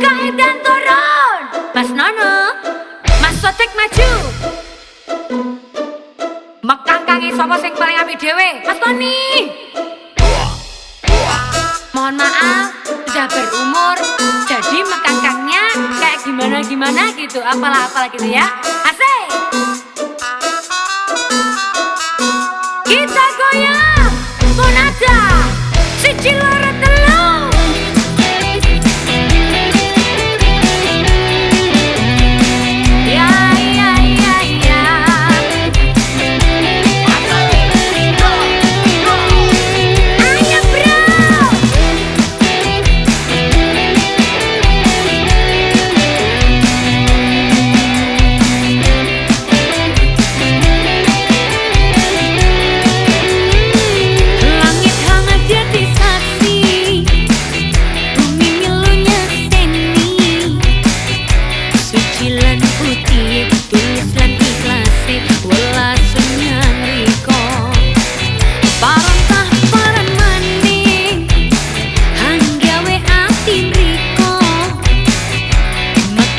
gaib dan turun Mas Nono Mas Sotek maju. Mekangkangi sopo sing paling apik dhewe? Mas Tony. Mohon maaf sudah berumur jadi mekangkangnya kayak gimana gimana gitu apalah apalah gitu ya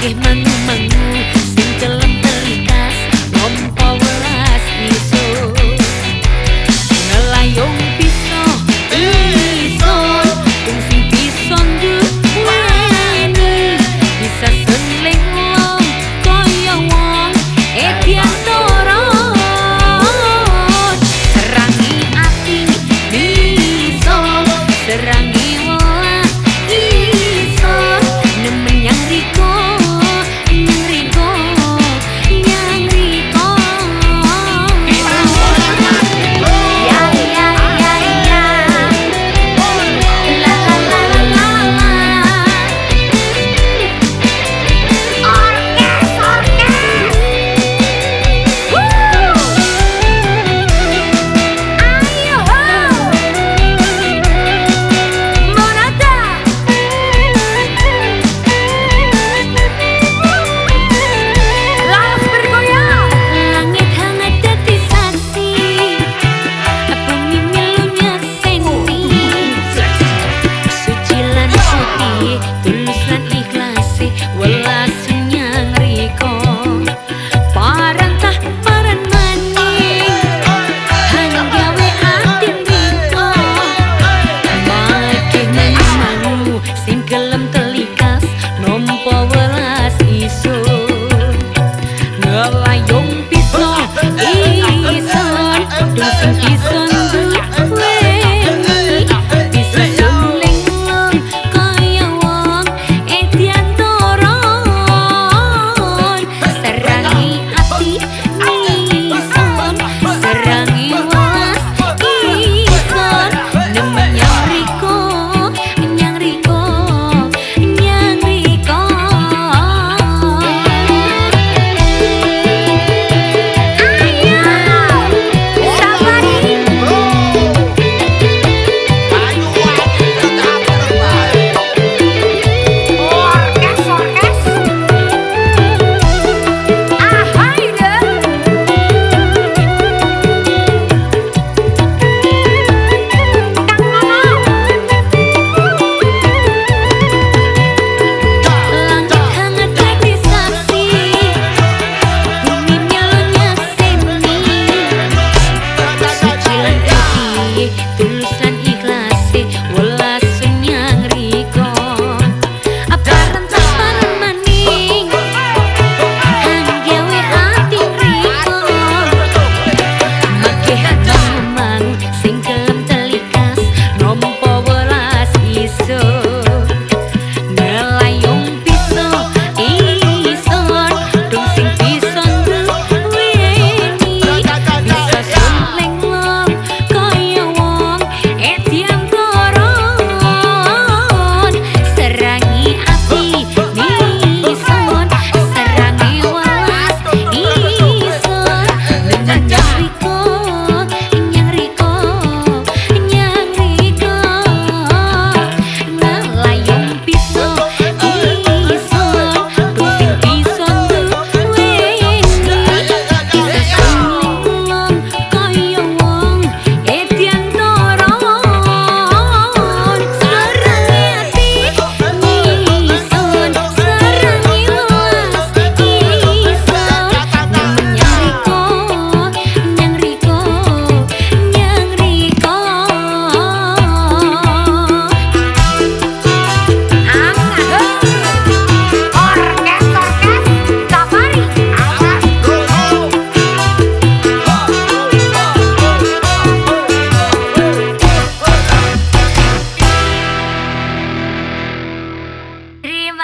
Give my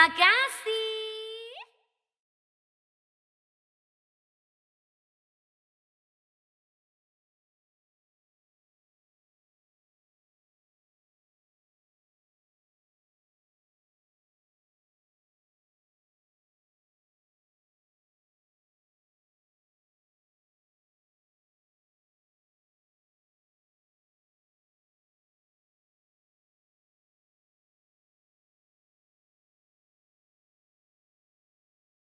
acá.